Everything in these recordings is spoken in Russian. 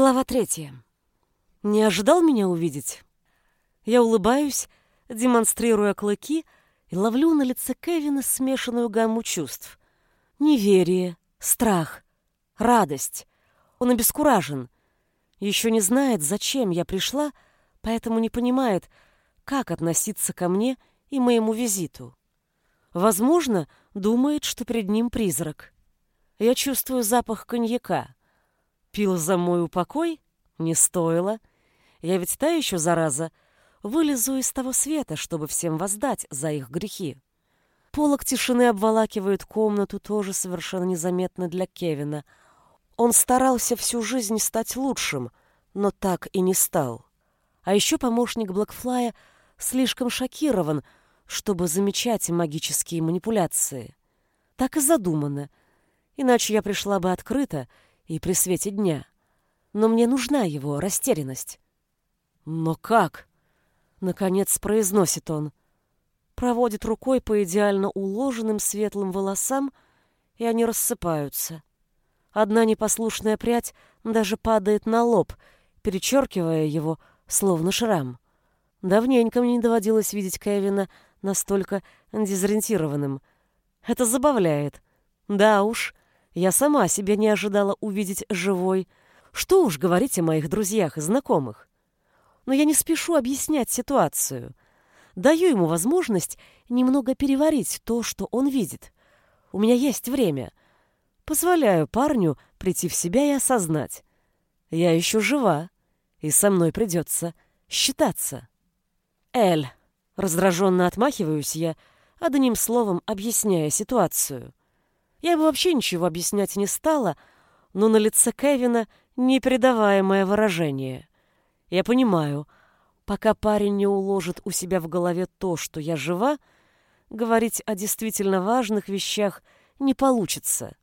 Глава третья. Не ожидал меня увидеть? Я улыбаюсь, демонстрируя клыки, и ловлю на лице Кевина смешанную гамму чувств. Неверие, страх, радость. Он обескуражен. Еще не знает, зачем я пришла, поэтому не понимает, как относиться ко мне и моему визиту. Возможно, думает, что перед ним призрак. Я чувствую запах коньяка. Пил за мой упокой? Не стоило. Я ведь та еще зараза. Вылезу из того света, чтобы всем воздать за их грехи. Полок тишины обволакивает комнату тоже совершенно незаметно для Кевина. Он старался всю жизнь стать лучшим, но так и не стал. А еще помощник Блэкфлая слишком шокирован, чтобы замечать магические манипуляции. Так и задумано. Иначе я пришла бы открыто и при свете дня. Но мне нужна его растерянность. «Но как?» — наконец произносит он. Проводит рукой по идеально уложенным светлым волосам, и они рассыпаются. Одна непослушная прядь даже падает на лоб, перечеркивая его, словно шрам. Давненько мне не доводилось видеть Кевина настолько дезориентированным. Это забавляет. Да уж, я сама себя не ожидала увидеть живой. Что уж говорить о моих друзьях и знакомых. Но я не спешу объяснять ситуацию. Даю ему возможность немного переварить то, что он видит. У меня есть время. Позволяю парню прийти в себя и осознать. Я еще жива, и со мной придется считаться. Эль. Раздраженно отмахиваюсь я, одним словом объясняя ситуацию. Я бы вообще ничего объяснять не стала, но на лице Кевина непередаваемое выражение. Я понимаю, пока парень не уложит у себя в голове то, что я жива, говорить о действительно важных вещах не получится.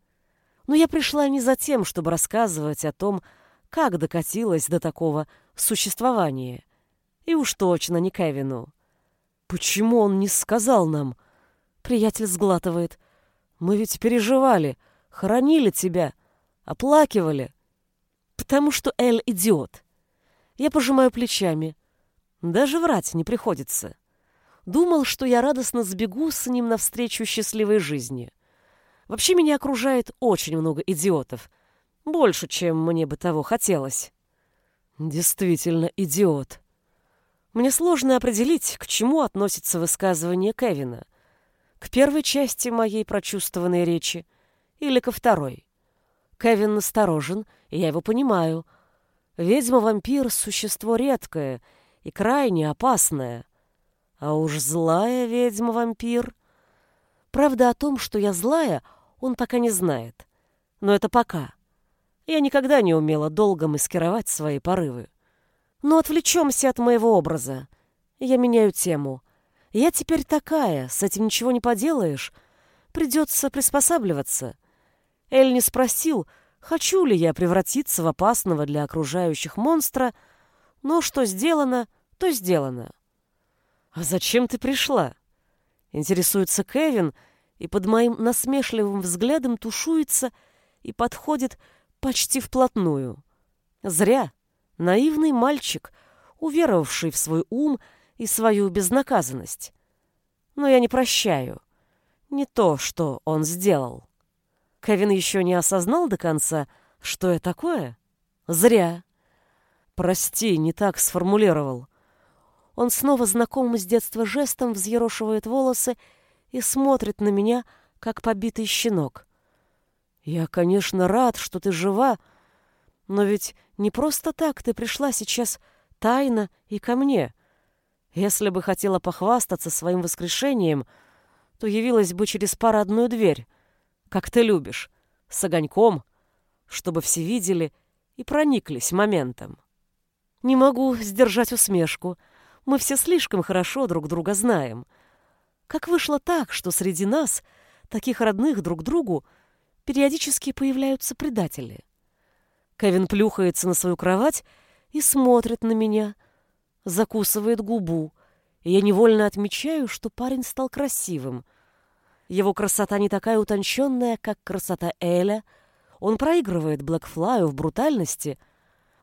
Но я пришла не за тем, чтобы рассказывать о том, как докатилась до такого существования. И уж точно не Кевину. Почему он не сказал нам? Приятель сглатывает. Мы ведь переживали, хоронили тебя, оплакивали. Потому что Эль идиот. Я пожимаю плечами. Даже врать не приходится. Думал, что я радостно сбегу с ним навстречу счастливой жизни. Вообще меня окружает очень много идиотов. Больше, чем мне бы того хотелось. Действительно идиот. Мне сложно определить, к чему относится высказывание Кевина — к первой части моей прочувствованной речи или ко второй. Кевин насторожен, и я его понимаю. Ведьма-вампир — существо редкое и крайне опасное. А уж злая ведьма-вампир... Правда о том, что я злая, он пока не знает. Но это пока. Я никогда не умела долго маскировать свои порывы. Но отвлечемся от моего образа. Я меняю тему. Я теперь такая, с этим ничего не поделаешь. Придется приспосабливаться. Эль не спросил, хочу ли я превратиться в опасного для окружающих монстра, но что сделано, то сделано. «А зачем ты пришла?» Интересуется Кевин, и под моим насмешливым взглядом тушуется и подходит почти вплотную. Зря. Наивный мальчик, уверовавший в свой ум и свою безнаказанность. Но я не прощаю. Не то, что он сделал. Кевин еще не осознал до конца, что я такое? Зря. Прости, не так сформулировал. Он снова знакомым с детства жестом взъерошивает волосы и смотрит на меня, как побитый щенок. Я, конечно, рад, что ты жива, но ведь не просто так ты пришла сейчас тайно и ко мне. Если бы хотела похвастаться своим воскрешением, то явилась бы через парадную дверь, как ты любишь, с огоньком, чтобы все видели и прониклись моментом. Не могу сдержать усмешку. Мы все слишком хорошо друг друга знаем. Как вышло так, что среди нас, таких родных друг другу, периодически появляются предатели? Кевин плюхается на свою кровать и смотрит на меня — закусывает губу, я невольно отмечаю, что парень стал красивым. Его красота не такая утонченная, как красота Эля. Он проигрывает Блэкфлаю в брутальности,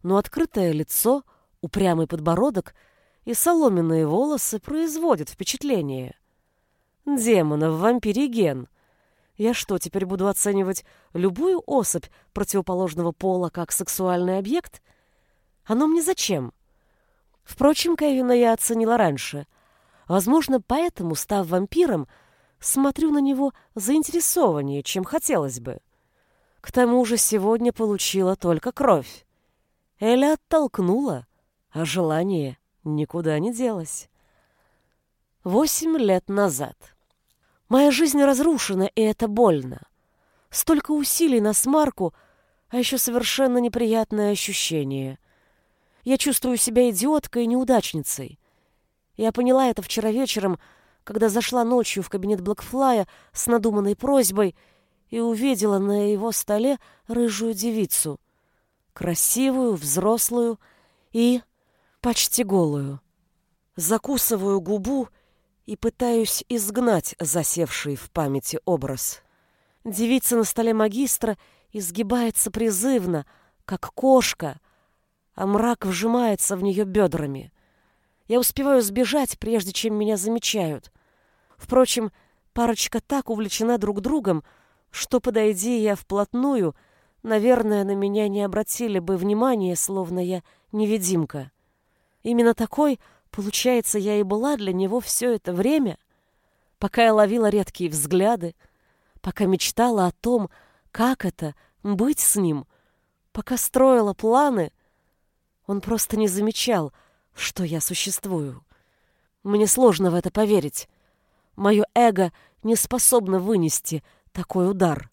но открытое лицо, упрямый подбородок и соломенные волосы производят впечатление. Демонов, вампириген. Я что, теперь буду оценивать любую особь противоположного пола как сексуальный объект? Оно мне зачем? Впрочем, Кевина я оценила раньше. Возможно, поэтому, став вампиром, смотрю на него заинтересованнее, чем хотелось бы. К тому же сегодня получила только кровь. Эля оттолкнула, а желание никуда не делось. Восемь лет назад. Моя жизнь разрушена, и это больно. Столько усилий на смарку, а еще совершенно неприятное ощущение. Я чувствую себя идиоткой и неудачницей. Я поняла это вчера вечером, когда зашла ночью в кабинет Блэкфлая с надуманной просьбой и увидела на его столе рыжую девицу. Красивую, взрослую и почти голую. Закусываю губу и пытаюсь изгнать засевший в памяти образ. Девица на столе магистра изгибается призывно, как кошка, а мрак вжимается в нее бедрами. Я успеваю сбежать, прежде чем меня замечают. Впрочем, парочка так увлечена друг другом, что, подойди я вплотную, наверное, на меня не обратили бы внимания, словно я невидимка. Именно такой, получается, я и была для него все это время, пока я ловила редкие взгляды, пока мечтала о том, как это — быть с ним, пока строила планы, он просто не замечал, что я существую. Мне сложно в это поверить. Мое эго не способно вынести такой удар.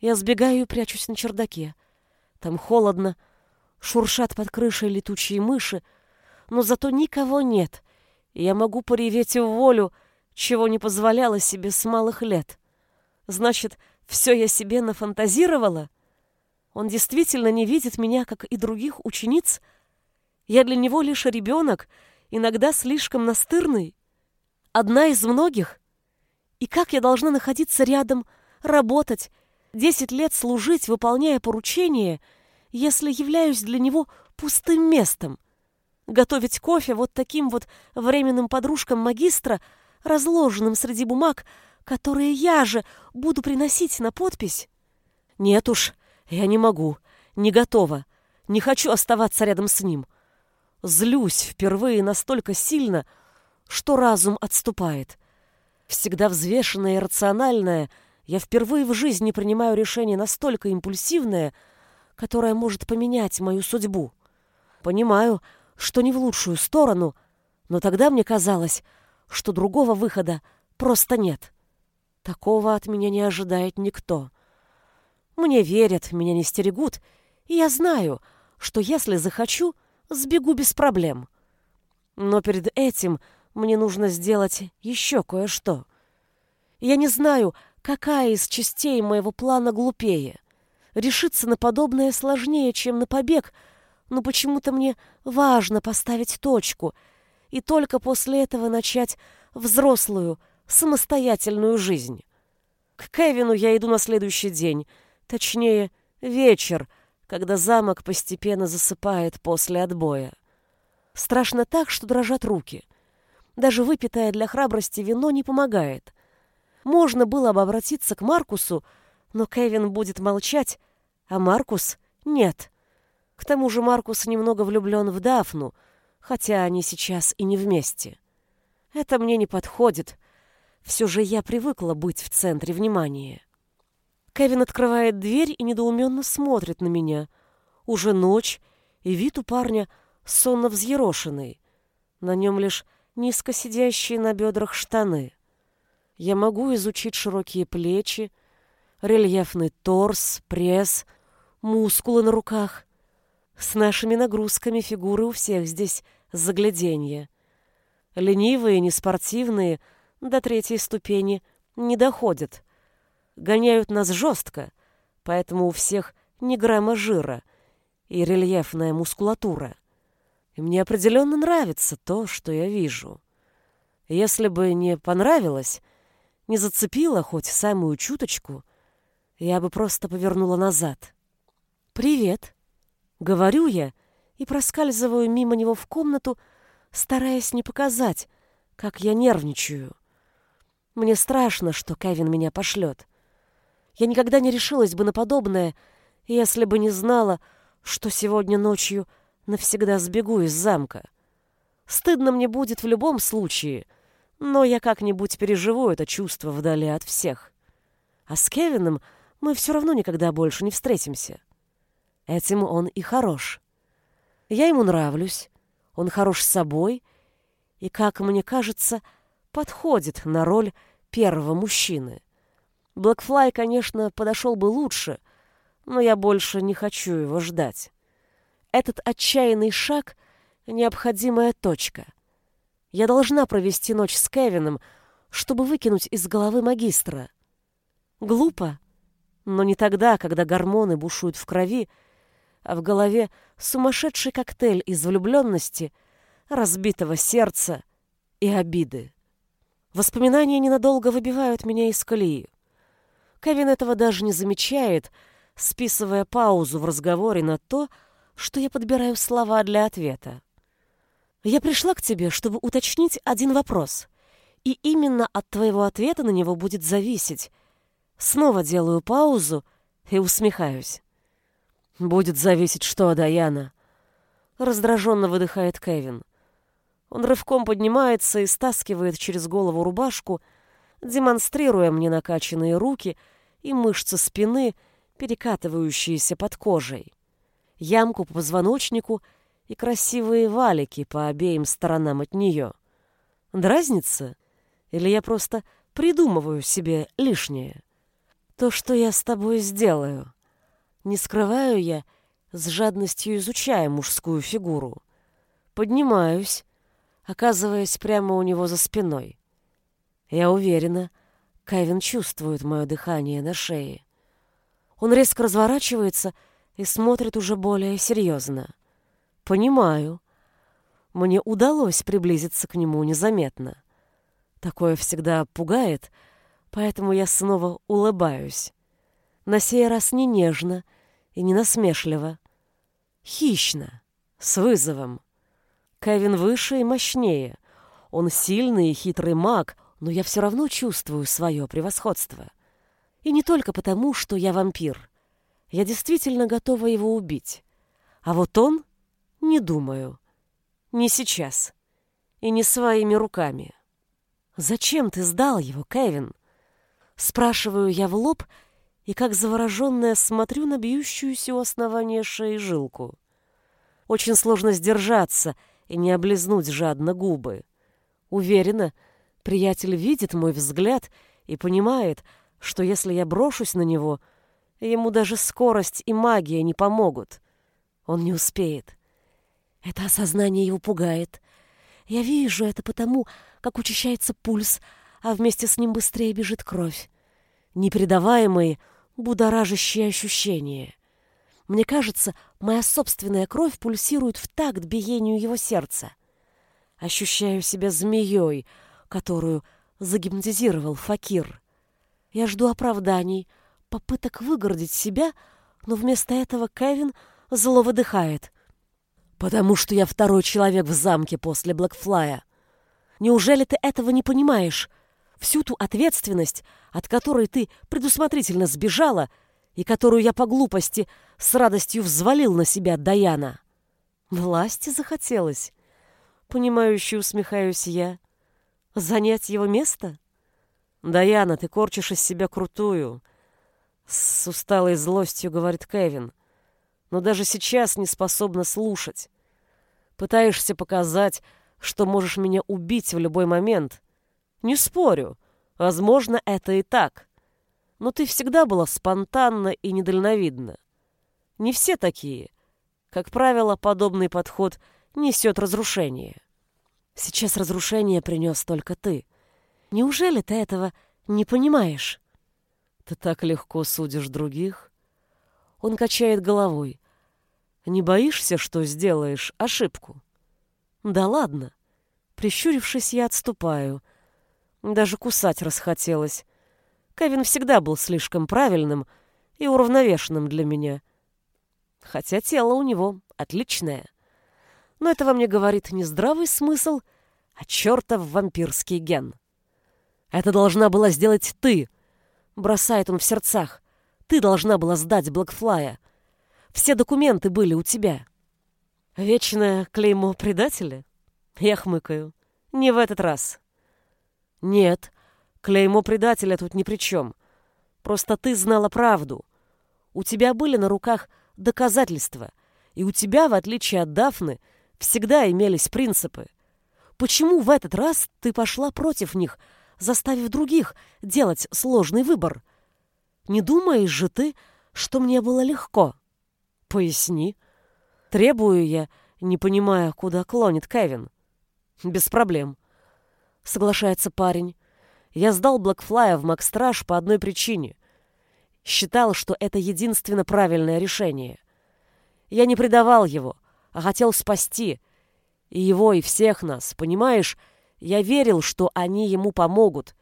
Я сбегаю и прячусь на чердаке. Там холодно, шуршат под крышей летучие мыши, но зато никого нет, и я могу пореветь в волю, чего не позволяла себе с малых лет. Значит, все я себе нафантазировала? Он действительно не видит меня, как и других учениц? Я для него лишь ребенок, иногда слишком настырный? Одна из многих? И как я должна находиться рядом, работать, десять лет служить, выполняя поручения, если являюсь для него пустым местом? готовить кофе вот таким вот временным подружкам магистра, разложенным среди бумаг, которые я же буду приносить на подпись? Нет уж, я не могу, не готова, не хочу оставаться рядом с ним. Злюсь впервые настолько сильно, что разум отступает. Всегда взвешенная и рациональная, я впервые в жизни принимаю решение настолько импульсивное, которое может поменять мою судьбу. Понимаю, что не в лучшую сторону, но тогда мне казалось, что другого выхода просто нет. Такого от меня не ожидает никто. Мне верят, меня не стерегут, и я знаю, что если захочу, сбегу без проблем. Но перед этим мне нужно сделать еще кое-что. Я не знаю, какая из частей моего плана глупее. Решиться на подобное сложнее, чем на побег — но почему-то мне важно поставить точку и только после этого начать взрослую, самостоятельную жизнь. К Кевину я иду на следующий день, точнее, вечер, когда замок постепенно засыпает после отбоя. Страшно так, что дрожат руки. Даже выпитое для храбрости вино не помогает. Можно было бы обратиться к Маркусу, но Кевин будет молчать, а Маркус — нет. К тому же Маркус немного влюблен в Дафну, хотя они сейчас и не вместе. Это мне не подходит. Все же я привыкла быть в центре внимания. Кевин открывает дверь и недоуменно смотрит на меня. Уже ночь, и вид у парня сонно взъерошенный. На нем лишь низко сидящие на бедрах штаны. Я могу изучить широкие плечи, рельефный торс, пресс, мускулы на руках. С нашими нагрузками фигуры у всех здесь загляденье. Ленивые, неспортивные, до третьей ступени не доходят. Гоняют нас жестко, поэтому у всех ни грамма жира и рельефная мускулатура. И мне определенно нравится то, что я вижу. Если бы не понравилось, не зацепило хоть самую чуточку, я бы просто повернула назад. «Привет!» Говорю я и проскальзываю мимо него в комнату, стараясь не показать, как я нервничаю. Мне страшно, что Кевин меня пошлет. Я никогда не решилась бы на подобное, если бы не знала, что сегодня ночью навсегда сбегу из замка. Стыдно мне будет в любом случае, но я как-нибудь переживу это чувство вдали от всех. А с Кевином мы все равно никогда больше не встретимся. Этим он и хорош. Я ему нравлюсь, он хорош с собой и, как мне кажется, подходит на роль первого мужчины. Блэкфлай, конечно, подошел бы лучше, но я больше не хочу его ждать. Этот отчаянный шаг — необходимая точка. Я должна провести ночь с Кевином, чтобы выкинуть из головы магистра. Глупо, но не тогда, когда гормоны бушуют в крови, а в голове сумасшедший коктейль из влюбленности, разбитого сердца и обиды. Воспоминания ненадолго выбивают меня из колеи. Кевин этого даже не замечает, списывая паузу в разговоре на то, что я подбираю слова для ответа. Я пришла к тебе, чтобы уточнить один вопрос, и именно от твоего ответа на него будет зависеть. Снова делаю паузу и усмехаюсь. Будет зависеть что, Даяна? Раздраженно выдыхает Кевин. Он рывком поднимается и стаскивает через голову рубашку, демонстрируя мне накачанные руки и мышцы спины, перекатывающиеся под кожей, ямку по позвоночнику и красивые валики по обеим сторонам от нее. Дразнится? Или я просто придумываю себе лишнее? То, что я с тобой сделаю. Не скрываю я, с жадностью изучая мужскую фигуру. Поднимаюсь, оказываясь прямо у него за спиной. Я уверена, Кевин чувствует мое дыхание на шее. Он резко разворачивается и смотрит уже более серьезно. Понимаю. Мне удалось приблизиться к нему незаметно. Такое всегда пугает, поэтому я снова улыбаюсь. На сей раз не нежно и не насмешливо. Хищно, с вызовом. Кевин выше и мощнее. Он сильный и хитрый маг, но я все равно чувствую свое превосходство. И не только потому, что я вампир. Я действительно готова его убить. А вот он — не думаю. Не сейчас. И не своими руками. «Зачем ты сдал его, Кевин?» Спрашиваю я в лоб и, как завороженная, смотрю на бьющуюся у основания шеи жилку. Очень сложно сдержаться — и не облизнуть жадно губы. Уверена, приятель видит мой взгляд и понимает, что если я брошусь на него, ему даже скорость и магия не помогут. Он не успеет. Это осознание его пугает. Я вижу это потому, как учащается пульс, а вместе с ним быстрее бежит кровь. Непередаваемые, будоражащие ощущения. Мне кажется, моя собственная кровь пульсирует в такт биению его сердца. Ощущаю себя змеей, которую загипнотизировал Факир. Я жду оправданий, попыток выгородить себя, но вместо этого Кевин зло выдыхает. «Потому что я второй человек в замке после Блэкфлая. Неужели ты этого не понимаешь? Всю ту ответственность, от которой ты предусмотрительно сбежала — и которую я по глупости с радостью взвалил на себя Даяна. Власти захотелось. Понимающе усмехаюсь я. Занять его место? Даяна, ты корчишь из себя крутую. С усталой злостью говорит Кевин. Но даже сейчас не способна слушать. Пытаешься показать, что можешь меня убить в любой момент. Не спорю. Возможно, это и так но ты всегда была спонтанна и недальновидна. Не все такие. Как правило, подобный подход несет разрушение. Сейчас разрушение принес только ты. Неужели ты этого не понимаешь? Ты так легко судишь других. Он качает головой. Не боишься, что сделаешь ошибку? Да ладно. Прищурившись, я отступаю. Даже кусать расхотелось. Кевин всегда был слишком правильным и уравновешенным для меня. Хотя тело у него отличное. Но это во мне говорит не здравый смысл, а чертов вампирский ген. Это должна была сделать ты, бросает он в сердцах. Ты должна была сдать Блэкфлая. Все документы были у тебя. Вечное клеймо предателя? Я хмыкаю. Не в этот раз. Нет, клеймо предателя тут ни при чем. Просто ты знала правду. У тебя были на руках доказательства, и у тебя, в отличие от Дафны, всегда имелись принципы. Почему в этот раз ты пошла против них, заставив других делать сложный выбор? Не думаешь же ты, что мне было легко? Поясни. Требую я, не понимая, куда клонит Кевин. Без проблем. Соглашается парень. Я сдал Блэкфлая в Макстраж по одной причине. Считал, что это единственно правильное решение. Я не предавал его, а хотел спасти. И его, и всех нас, понимаешь? Я верил, что они ему помогут.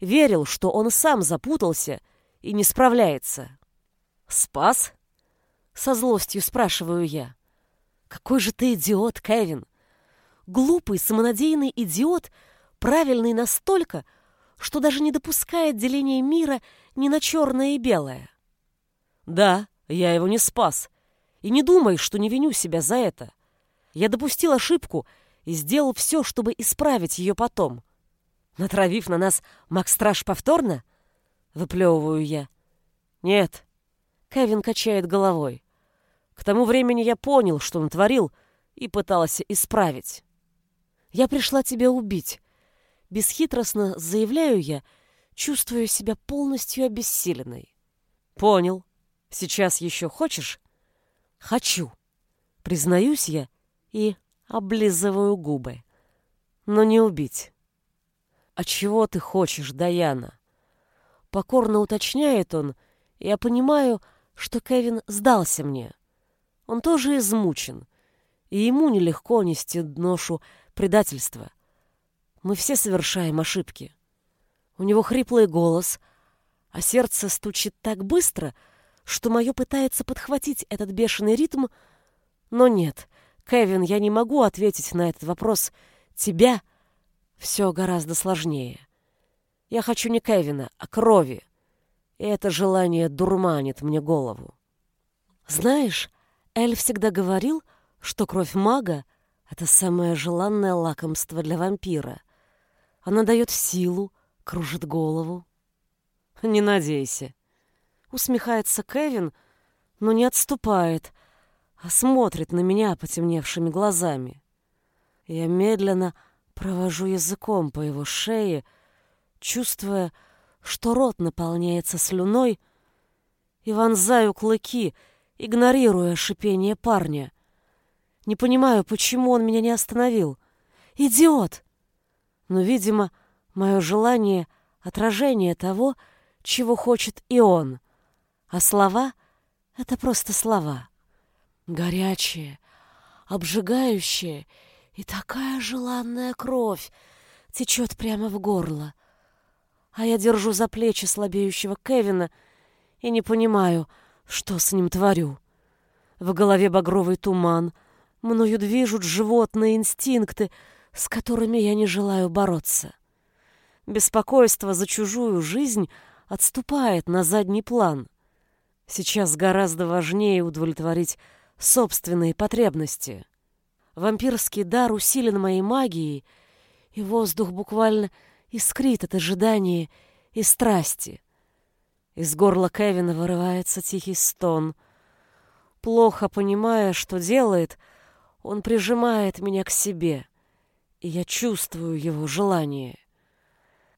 Верил, что он сам запутался и не справляется. «Спас?» Со злостью спрашиваю я. «Какой же ты идиот, Кевин! Глупый, самонадеянный идиот, правильный настолько, что даже не допускает деления мира ни на черное и белое. Да, я его не спас. И не думай, что не виню себя за это. Я допустил ошибку и сделал все, чтобы исправить ее потом. Натравив на нас Макстраж повторно? Выплевываю я. Нет. Кевин качает головой. К тому времени я понял, что натворил, и пытался исправить. Я пришла тебя убить, Бесхитростно заявляю я, чувствуя себя полностью обессиленной. Понял. Сейчас еще хочешь? Хочу. Признаюсь я и облизываю губы. Но не убить. А чего ты хочешь, Даяна? Покорно уточняет он, и я понимаю, что Кевин сдался мне. Он тоже измучен, и ему нелегко нести ношу предательства. Мы все совершаем ошибки. У него хриплый голос, а сердце стучит так быстро, что мое пытается подхватить этот бешеный ритм, но нет, Кевин, я не могу ответить на этот вопрос. Тебя все гораздо сложнее. Я хочу не Кевина, а крови. И это желание дурманит мне голову. Знаешь, Эль всегда говорил, что кровь мага — это самое желанное лакомство для вампира. Она дает силу, кружит голову. Не надейся. Усмехается Кевин, но не отступает, а смотрит на меня потемневшими глазами. Я медленно провожу языком по его шее, чувствуя, что рот наполняется слюной, и вонзаю клыки, игнорируя шипение парня. Не понимаю, почему он меня не остановил. «Идиот!» но, видимо, мое желание — отражение того, чего хочет и он. А слова — это просто слова. Горячие, обжигающие, и такая желанная кровь течет прямо в горло. А я держу за плечи слабеющего Кевина и не понимаю, что с ним творю. В голове багровый туман, мною движут животные инстинкты — с которыми я не желаю бороться. Беспокойство за чужую жизнь отступает на задний план. Сейчас гораздо важнее удовлетворить собственные потребности. Вампирский дар усилен моей магией, и воздух буквально искрит от ожидания и страсти. Из горла Кевина вырывается тихий стон. Плохо понимая, что делает, он прижимает меня к себе — и я чувствую его желание.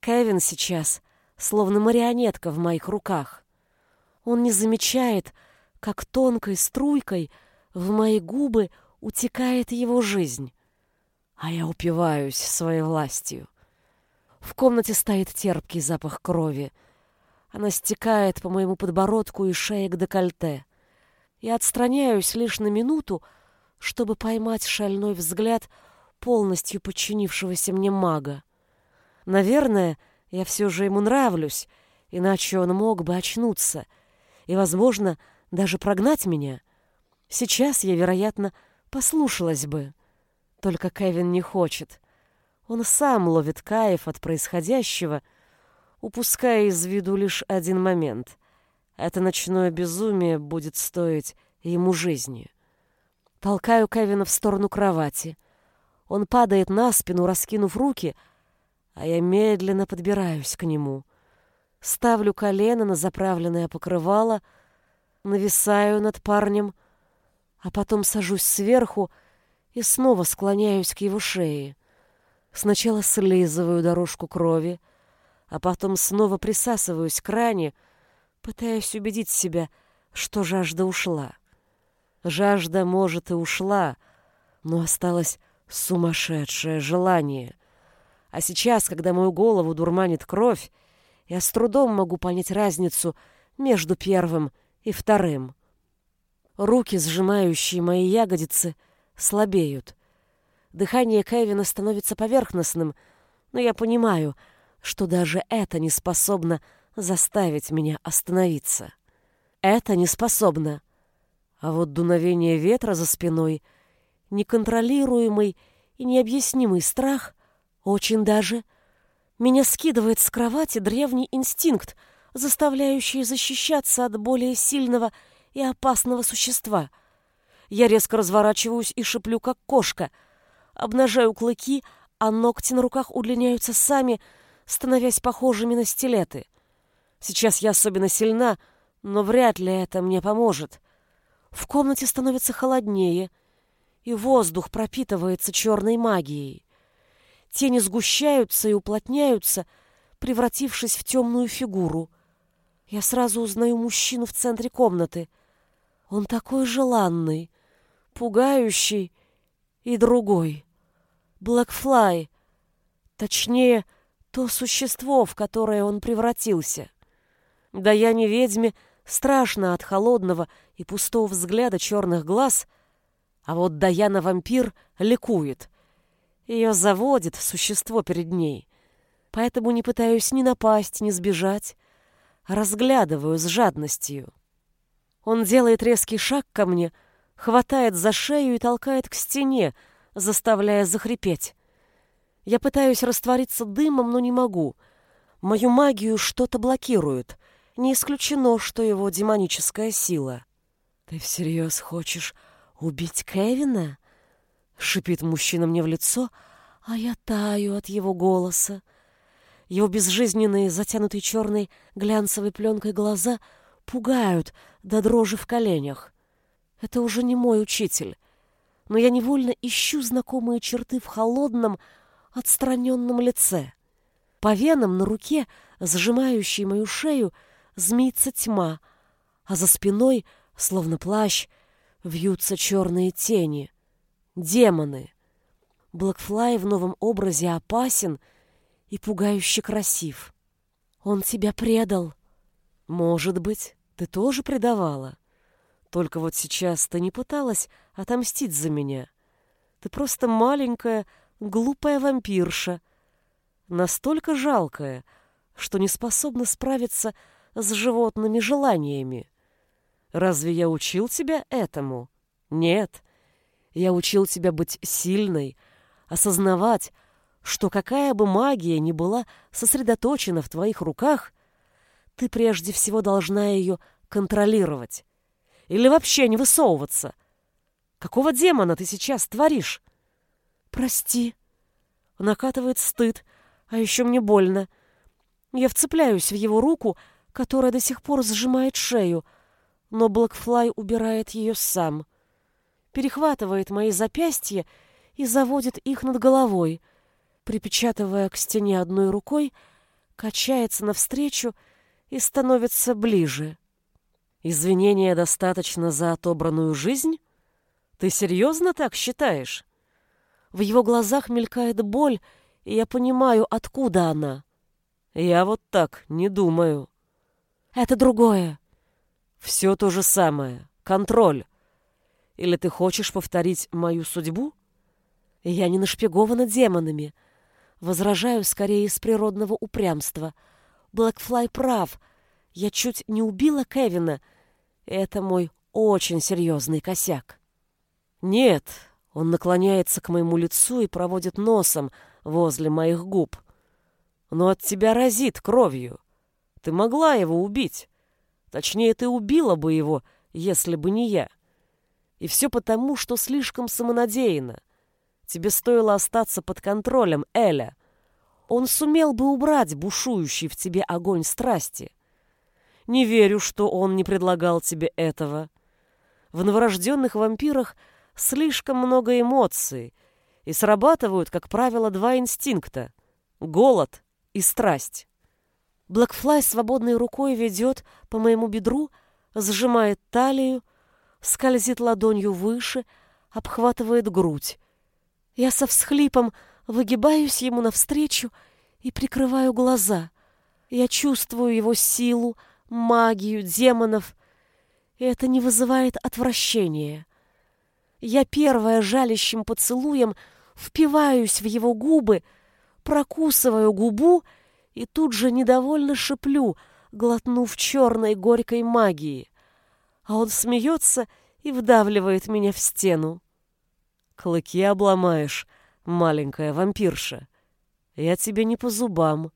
Кевин сейчас словно марионетка в моих руках. Он не замечает, как тонкой струйкой в мои губы утекает его жизнь, а я упиваюсь своей властью. В комнате стоит терпкий запах крови. Она стекает по моему подбородку и шее к декольте. Я отстраняюсь лишь на минуту, чтобы поймать шальной взгляд полностью подчинившегося мне мага. Наверное, я все же ему нравлюсь, иначе он мог бы очнуться и, возможно, даже прогнать меня. Сейчас я, вероятно, послушалась бы. Только Кевин не хочет. Он сам ловит кайф от происходящего, упуская из виду лишь один момент. Это ночное безумие будет стоить ему жизни. Толкаю Кевина в сторону кровати. Он падает на спину, раскинув руки, а я медленно подбираюсь к нему. Ставлю колено на заправленное покрывало, нависаю над парнем, а потом сажусь сверху и снова склоняюсь к его шее. Сначала слизываю дорожку крови, а потом снова присасываюсь к ране, пытаясь убедить себя, что жажда ушла. Жажда, может, и ушла, но осталось сумасшедшее желание. А сейчас, когда мою голову дурманит кровь, я с трудом могу понять разницу между первым и вторым. Руки, сжимающие мои ягодицы, слабеют. Дыхание Кевина становится поверхностным, но я понимаю, что даже это не способно заставить меня остановиться. Это не способно. А вот дуновение ветра за спиной, неконтролируемый и необъяснимый страх очень даже меня скидывает с кровати древний инстинкт, заставляющий защищаться от более сильного и опасного существа. Я резко разворачиваюсь и шиплю, как кошка. Обнажаю клыки, а ногти на руках удлиняются сами, становясь похожими на стилеты. Сейчас я особенно сильна, но вряд ли это мне поможет. В комнате становится холоднее, и воздух пропитывается черной магией. Тени сгущаются и уплотняются, превратившись в темную фигуру. Я сразу узнаю мужчину в центре комнаты. Он такой желанный, пугающий и другой. Блэкфлай, точнее, то существо, в которое он превратился. Да я не ведьме, страшно от холодного и пустого взгляда черных глаз, а вот Даяна-вампир ликует. Ее заводит существо перед ней. Поэтому не пытаюсь ни напасть, ни сбежать, разглядываю с жадностью. Он делает резкий шаг ко мне, хватает за шею и толкает к стене, заставляя захрипеть. Я пытаюсь раствориться дымом, но не могу. Мою магию что-то блокирует. Не исключено, что его демоническая сила. «Ты всерьез хочешь убить Кевина?» — шипит мужчина мне в лицо, а я таю от его голоса. Его безжизненные, затянутые черной глянцевой пленкой глаза пугают до дрожи в коленях. Это уже не мой учитель, но я невольно ищу знакомые черты в холодном, отстраненном лице. По венам на руке, сжимающей мою шею, — змеится тьма, а за спиной, словно плащ, вьются черные тени. Демоны. Блэкфлай в новом образе опасен и пугающе красив. Он тебя предал. Может быть, ты тоже предавала. Только вот сейчас ты не пыталась отомстить за меня. Ты просто маленькая, глупая вампирша. Настолько жалкая, что не способна справиться с животными желаниями. Разве я учил тебя этому? Нет. Я учил тебя быть сильной, осознавать, что какая бы магия ни была сосредоточена в твоих руках, ты прежде всего должна ее контролировать. Или вообще не высовываться. Какого демона ты сейчас творишь? Прости. Накатывает стыд, а еще мне больно. Я вцепляюсь в его руку, которая до сих пор сжимает шею, но Блэкфлай убирает ее сам. Перехватывает мои запястья и заводит их над головой, припечатывая к стене одной рукой, качается навстречу и становится ближе. Извинения достаточно за отобранную жизнь? Ты серьезно так считаешь? В его глазах мелькает боль, и я понимаю, откуда она. Я вот так не думаю. Это другое. Все то же самое. Контроль. Или ты хочешь повторить мою судьбу? Я не нашпигована демонами. Возражаю скорее из природного упрямства. Блэкфлай прав. Я чуть не убила Кевина. Это мой очень серьезный косяк. Нет, Он наклоняется к моему лицу и проводит носом возле моих губ. Но от тебя разит кровью. Ты могла его убить. Точнее, ты убила бы его, если бы не я. И все потому, что слишком самонадеянно. Тебе стоило остаться под контролем Эля. Он сумел бы убрать бушующий в тебе огонь страсти. Не верю, что он не предлагал тебе этого. В новорожденных вампирах слишком много эмоций, и срабатывают, как правило, два инстинкта — голод и страсть. Блэкфлай свободной рукой ведет по моему бедру, сжимает талию, скользит ладонью выше, обхватывает грудь. Я со всхлипом выгибаюсь ему навстречу и прикрываю глаза. Я чувствую его силу, магию, демонов, и это не вызывает отвращения. Я первая жалящим поцелуем впиваюсь в его губы, прокусываю губу и тут же недовольно шеплю, глотнув черной горькой магии. А он смеется и вдавливает меня в стену. Клыки обломаешь, маленькая вампирша. Я тебе не по зубам.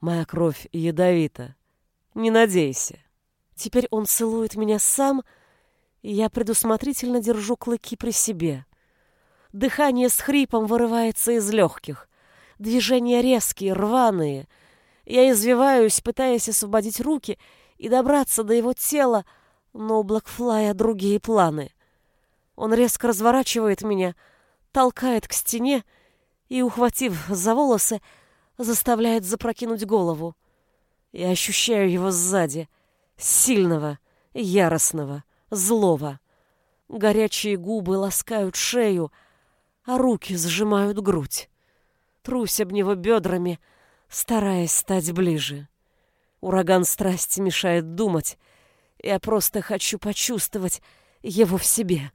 Моя кровь ядовита. Не надейся. Теперь он целует меня сам, и я предусмотрительно держу клыки при себе. Дыхание с хрипом вырывается из легких. Движения резкие, рваные. Я извиваюсь, пытаясь освободить руки и добраться до его тела, но у Блэкфлая другие планы. Он резко разворачивает меня, толкает к стене и, ухватив за волосы, заставляет запрокинуть голову. Я ощущаю его сзади, сильного, яростного, злого. Горячие губы ласкают шею, а руки сжимают грудь. Трусь об него бедрами, стараясь стать ближе. Ураган страсти мешает думать. Я просто хочу почувствовать его в себе.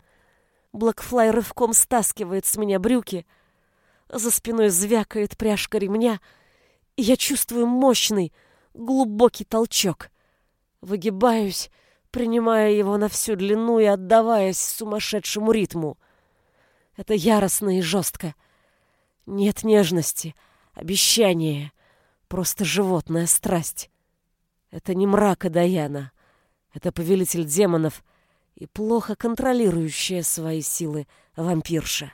Блэкфлай рывком стаскивает с меня брюки. За спиной звякает пряжка ремня, и я чувствую мощный, глубокий толчок. Выгибаюсь, принимая его на всю длину и отдаваясь сумасшедшему ритму. Это яростно и жестко. Нет нежности, обещания, просто животная страсть. Это не мрак и Даяна. Это повелитель демонов и плохо контролирующая свои силы вампирша.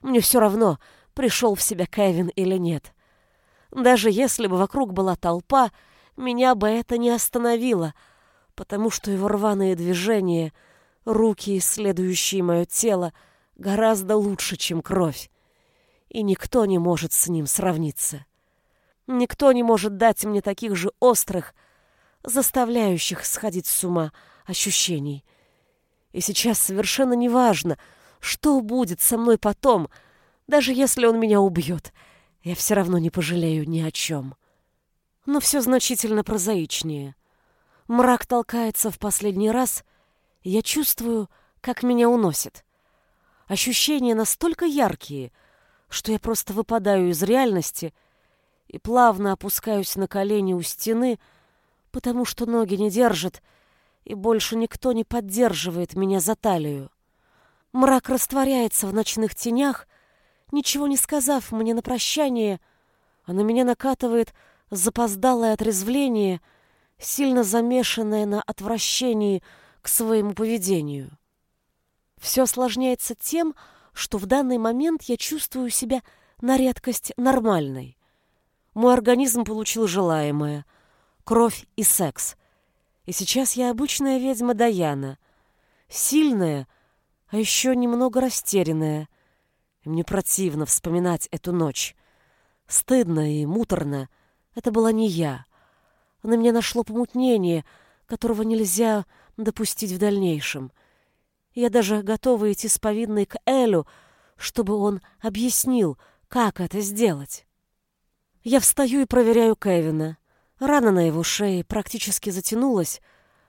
Мне все равно, пришел в себя Кевин или нет. Даже если бы вокруг была толпа, меня бы это не остановило, потому что его рваные движения, руки, исследующие мое тело, гораздо лучше, чем кровь. И никто не может с ним сравниться. Никто не может дать мне таких же острых, заставляющих сходить с ума ощущений. И сейчас совершенно неважно, что будет со мной потом, даже если он меня убьет — я все равно не пожалею ни о чем. Но все значительно прозаичнее. Мрак толкается в последний раз, и я чувствую, как меня уносит. Ощущения настолько яркие, что я просто выпадаю из реальности и плавно опускаюсь на колени у стены, потому что ноги не держат, и больше никто не поддерживает меня за талию. Мрак растворяется в ночных тенях, ничего не сказав мне на прощание, а на меня накатывает запоздалое отрезвление, сильно замешанное на отвращении к своему поведению. Все осложняется тем, что в данный момент я чувствую себя на редкость нормальной. Мой организм получил желаемое — кровь и секс. И сейчас я обычная ведьма Даяна. Сильная, а еще немного растерянная — мне противно вспоминать эту ночь. Стыдно и муторно. Это была не я. На меня нашло помутнение, которого нельзя допустить в дальнейшем. Я даже готова идти с повинной к Элю, чтобы он объяснил, как это сделать. Я встаю и проверяю Кевина. Рана на его шее практически затянулась,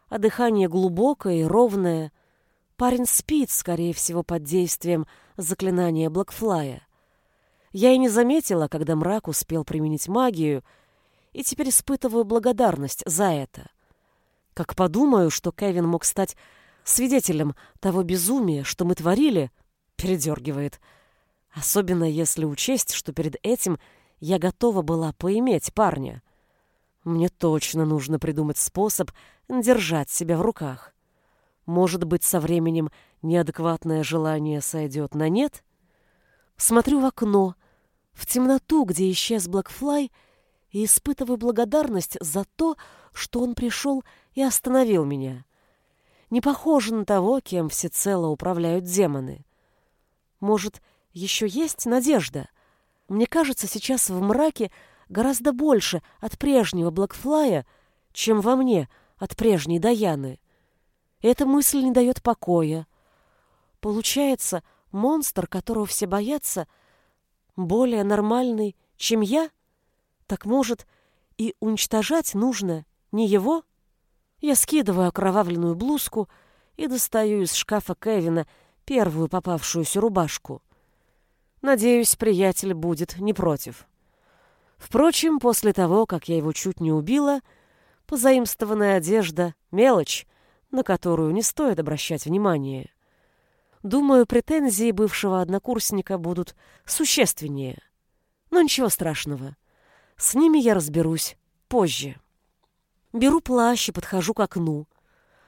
а дыхание глубокое и ровное. Парень спит, скорее всего, под действием заклинания Блэкфлая. Я и не заметила, когда мрак успел применить магию, и теперь испытываю благодарность за это. Как подумаю, что Кевин мог стать свидетелем того безумия, что мы творили, Передергивает. Особенно если учесть, что перед этим я готова была поиметь парня. Мне точно нужно придумать способ держать себя в руках. Может быть, со временем неадекватное желание сойдет на нет? Смотрю в окно, в темноту, где исчез Блэкфлай, и испытываю благодарность за то, что он пришел и остановил меня. Не похоже на того, кем всецело управляют демоны. Может, еще есть надежда? Мне кажется, сейчас в мраке гораздо больше от прежнего Блэкфлая, чем во мне от прежней Даяны. Эта мысль не дает покоя. Получается, монстр, которого все боятся, более нормальный, чем я? Так может, и уничтожать нужно не его? Я скидываю окровавленную блузку и достаю из шкафа Кевина первую попавшуюся рубашку. Надеюсь, приятель будет не против. Впрочем, после того, как я его чуть не убила, позаимствованная одежда — мелочь, на которую не стоит обращать внимание. Думаю, претензии бывшего однокурсника будут существеннее. Но ничего страшного. С ними я разберусь позже. Беру плащ и подхожу к окну.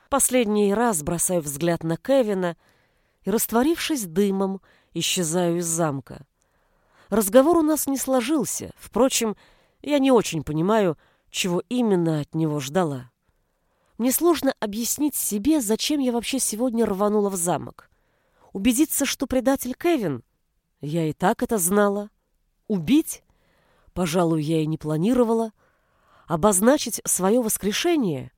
Последний раз бросаю взгляд на Кевина и, растворившись дымом, исчезаю из замка. Разговор у нас не сложился. Впрочем, я не очень понимаю, чего именно от него ждала. Мне сложно объяснить себе, зачем я вообще сегодня рванула в замок. Убедиться, что предатель Кевин? Я и так это знала. Убить? Пожалуй, я и не планировала. Обозначить свое воскрешение?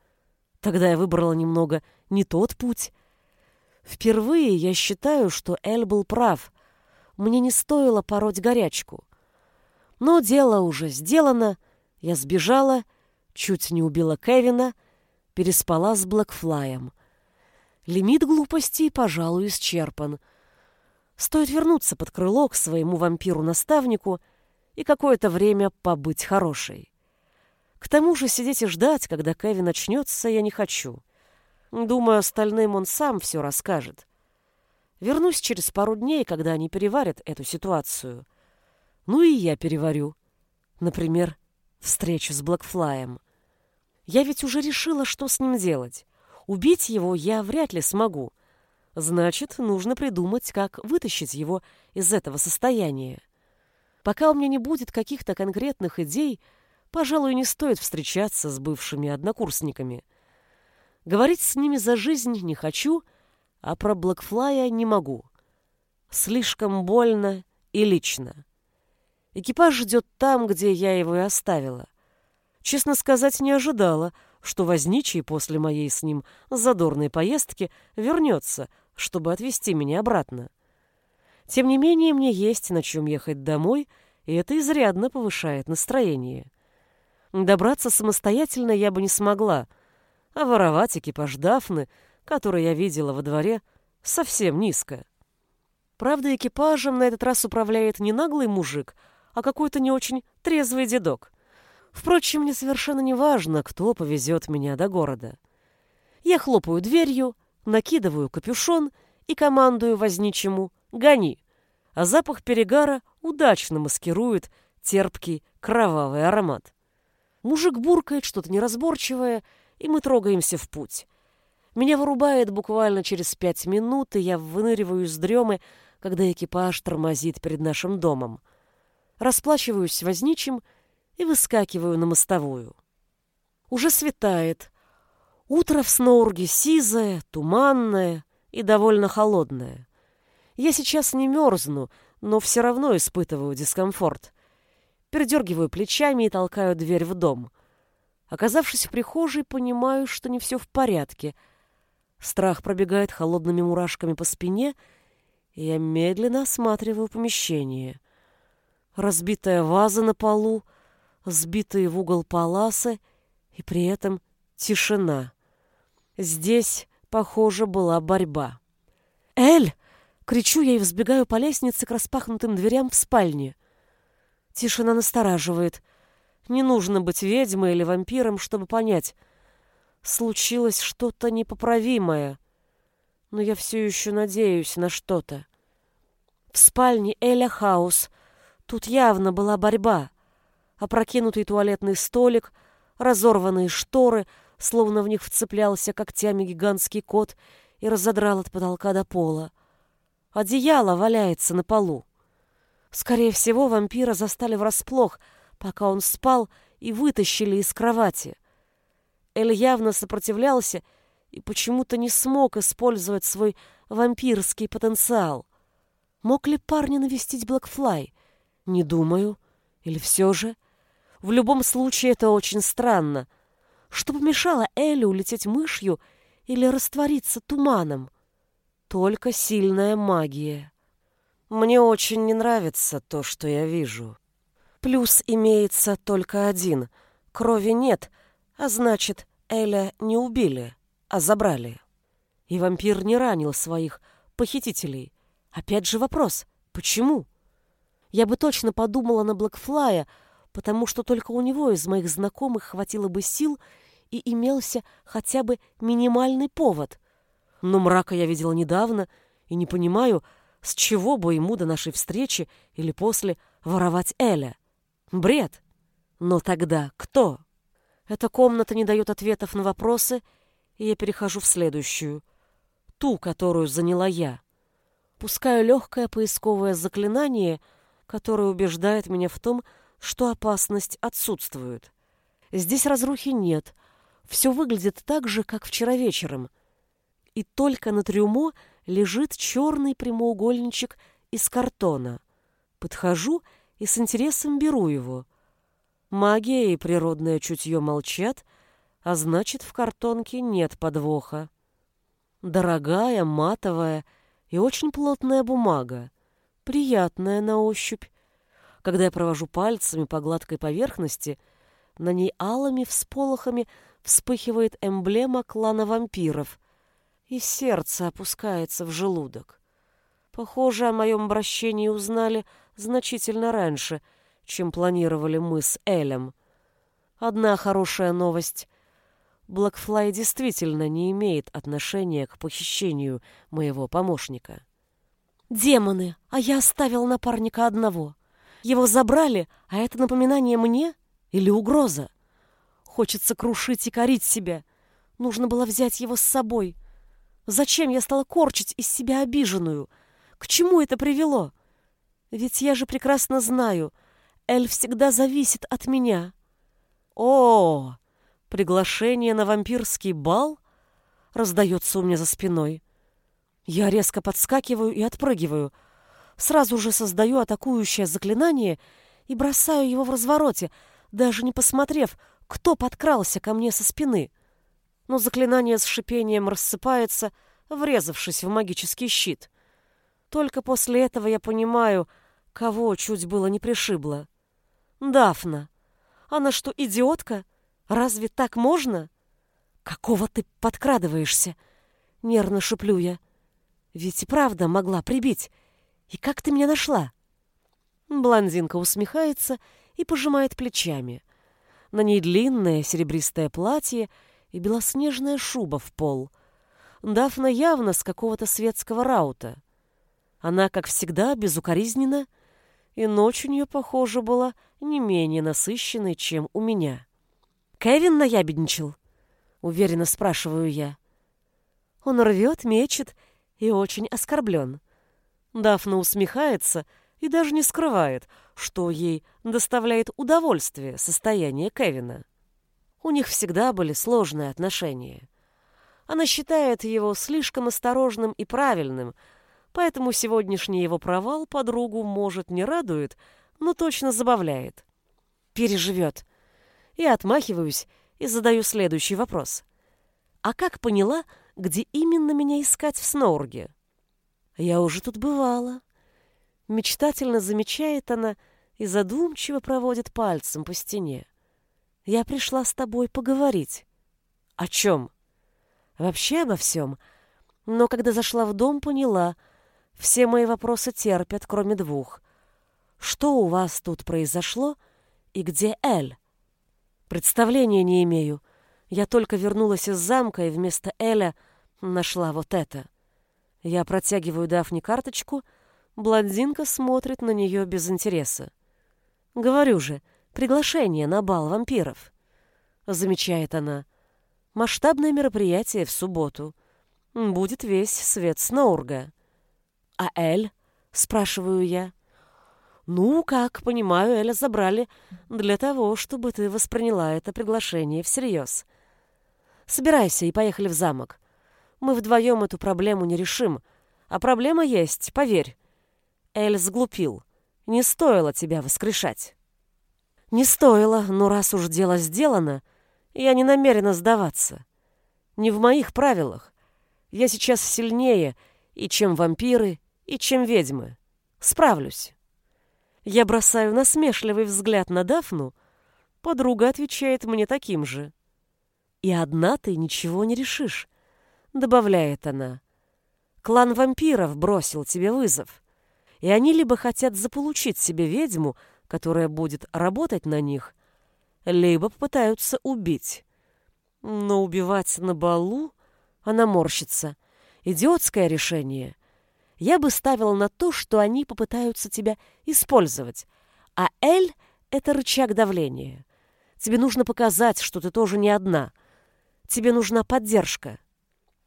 Тогда я выбрала немного не тот путь. Впервые я считаю, что Эль был прав. Мне не стоило пороть горячку. Но дело уже сделано. Я сбежала, чуть не убила Кевина, переспала с Блэкфлаем. Лимит глупостей, пожалуй, исчерпан. Стоит вернуться под крыло к своему вампиру-наставнику и какое-то время побыть хорошей. К тому же сидеть и ждать, когда Кевин начнется, я не хочу. Думаю, остальным он сам все расскажет. Вернусь через пару дней, когда они переварят эту ситуацию. Ну и я переварю. Например, встречу с Блэкфлаем. Я ведь уже решила, что с ним делать. Убить его я вряд ли смогу. Значит, нужно придумать, как вытащить его из этого состояния. Пока у меня не будет каких-то конкретных идей, пожалуй, не стоит встречаться с бывшими однокурсниками. Говорить с ними за жизнь не хочу — а про Блэкфлая не могу. Слишком больно и лично. Экипаж ждет там, где я его и оставила. Честно сказать, не ожидала, что возничий после моей с ним задорной поездки вернется, чтобы отвезти меня обратно. Тем не менее, мне есть на чем ехать домой, и это изрядно повышает настроение. Добраться самостоятельно я бы не смогла, а воровать экипаж Дафны — который я видела во дворе, совсем низко. Правда, экипажем на этот раз управляет не наглый мужик, а какой-то не очень трезвый дедок. Впрочем, мне совершенно не важно, кто повезет меня до города. Я хлопаю дверью, накидываю капюшон и командую возничему «Гони!», а запах перегара удачно маскирует терпкий кровавый аромат. Мужик буркает что-то неразборчивое, и мы трогаемся в путь. Меня вырубает буквально через пять минут, и я выныриваю из дремы, когда экипаж тормозит перед нашим домом. Расплачиваюсь возничим и выскакиваю на мостовую. Уже светает. Утро в Сноурге сизое, туманное и довольно холодное. Я сейчас не мерзну, но все равно испытываю дискомфорт. Передергиваю плечами и толкаю дверь в дом. Оказавшись в прихожей, понимаю, что не все в порядке — Страх пробегает холодными мурашками по спине, и я медленно осматриваю помещение. Разбитая ваза на полу, сбитые в угол паласы и при этом тишина. Здесь, похоже, была борьба. «Эль!» — кричу я и взбегаю по лестнице к распахнутым дверям в спальне. Тишина настораживает. Не нужно быть ведьмой или вампиром, чтобы понять — случилось что-то непоправимое, но я все еще надеюсь на что-то. В спальне Эля хаос. Тут явно была борьба. Опрокинутый туалетный столик, разорванные шторы, словно в них вцеплялся когтями гигантский кот и разодрал от потолка до пола. Одеяло валяется на полу. Скорее всего, вампира застали врасплох, пока он спал, и вытащили из кровати. Эль явно сопротивлялся и почему-то не смог использовать свой вампирский потенциал. Мог ли парня навестить Блэкфлай? Не думаю. Или все же? В любом случае это очень странно. Что помешало Элли улететь мышью или раствориться туманом? Только сильная магия. Мне очень не нравится то, что я вижу. Плюс имеется только один. Крови нет, а значит, Эля не убили, а забрали. И вампир не ранил своих похитителей. Опять же вопрос, почему? Я бы точно подумала на Блэкфлая, потому что только у него из моих знакомых хватило бы сил и имелся хотя бы минимальный повод. Но мрака я видела недавно и не понимаю, с чего бы ему до нашей встречи или после воровать Эля. Бред. Но тогда кто? Эта комната не дает ответов на вопросы, и я перехожу в следующую. Ту, которую заняла я. Пускаю легкое поисковое заклинание, которое убеждает меня в том, что опасность отсутствует. Здесь разрухи нет. Все выглядит так же, как вчера вечером. И только на трюмо лежит черный прямоугольничек из картона. Подхожу и с интересом беру его. Магия и природное чутье молчат, а значит, в картонке нет подвоха. Дорогая, матовая и очень плотная бумага, приятная на ощупь. Когда я провожу пальцами по гладкой поверхности, на ней алыми всполохами вспыхивает эмблема клана вампиров, и сердце опускается в желудок. Похоже, о моем обращении узнали значительно раньше, чем планировали мы с Элем. Одна хорошая новость. Блэкфлай действительно не имеет отношения к похищению моего помощника. «Демоны! А я оставил напарника одного!» Его забрали, а это напоминание мне или угроза? Хочется крушить и корить себя. Нужно было взять его с собой. Зачем я стала корчить из себя обиженную? К чему это привело? Ведь я же прекрасно знаю, Эль всегда зависит от меня. О, приглашение на вампирский бал раздается у меня за спиной. Я резко подскакиваю и отпрыгиваю — Сразу же создаю атакующее заклинание и бросаю его в развороте, даже не посмотрев, кто подкрался ко мне со спины. Но заклинание с шипением рассыпается, врезавшись в магический щит. Только после этого я понимаю, кого чуть было не пришибло. Дафна. Она что, идиотка? Разве так можно? Какого ты подкрадываешься? Нервно шеплю я. Ведь и правда могла прибить, и как ты меня нашла?» Блондинка усмехается и пожимает плечами. На ней длинное серебристое платье и белоснежная шуба в пол. Дафна явно с какого-то светского раута. Она, как всегда, безукоризнена, и ночь у нее, похоже, была не менее насыщенной, чем у меня. «Кевин наябедничал?» — уверенно спрашиваю я. Он рвет, мечет и очень оскорблен. Дафна усмехается и даже не скрывает, что ей доставляет удовольствие состояние Кевина. У них всегда были сложные отношения. Она считает его слишком осторожным и правильным, поэтому сегодняшний его провал подругу, может, не радует, но точно забавляет. Переживет. Я отмахиваюсь и задаю следующий вопрос. А как поняла, где именно меня искать в Сноурге? Я уже тут бывала. Мечтательно замечает она и задумчиво проводит пальцем по стене. Я пришла с тобой поговорить. О чем? Вообще обо всем. Но когда зашла в дом, поняла, все мои вопросы терпят, кроме двух. Что у вас тут произошло и где Эль? Представления не имею. Я только вернулась из замка и вместо Эля нашла вот это. Я протягиваю Дафне карточку, Блондинка смотрит на нее без интереса. «Говорю же, приглашение на бал вампиров», — замечает она. «Масштабное мероприятие в субботу. Будет весь свет Сноурга». «А Эль?» — спрашиваю я. «Ну, как понимаю, Эля забрали для того, чтобы ты восприняла это приглашение всерьез. Собирайся и поехали в замок. Мы вдвоем эту проблему не решим, а проблема есть, поверь. Эль сглупил. Не стоило тебя воскрешать». «Не стоило, но раз уж дело сделано, я не намерена сдаваться. Не в моих правилах. Я сейчас сильнее и чем вампиры, и чем ведьмы. Справлюсь». Я бросаю насмешливый взгляд на Дафну, подруга отвечает мне таким же. «И одна ты ничего не решишь», — добавляет она. «Клан вампиров бросил тебе вызов, и они либо хотят заполучить себе ведьму, которая будет работать на них, либо попытаются убить. Но убивать на балу она морщится. Идиотское решение я бы ставила на то, что они попытаются тебя использовать. А Эль — это рычаг давления. Тебе нужно показать, что ты тоже не одна. Тебе нужна поддержка.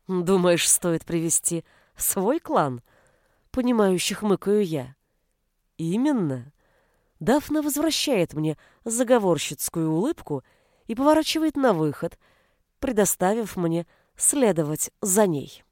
Думаешь, стоит привести свой клан? Понимающе хмыкаю я. Именно. Дафна возвращает мне заговорщицкую улыбку и поворачивает на выход, предоставив мне следовать за ней.